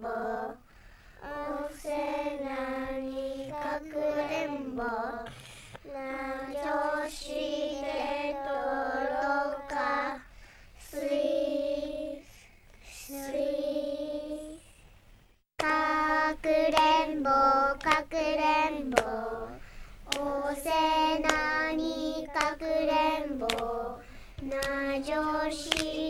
ぼ。おせなにかくれんぼ。なぞょしでとろか。すいすい。かくれんぼかくれんぼ。おせなにかくれんぼ。なじょしで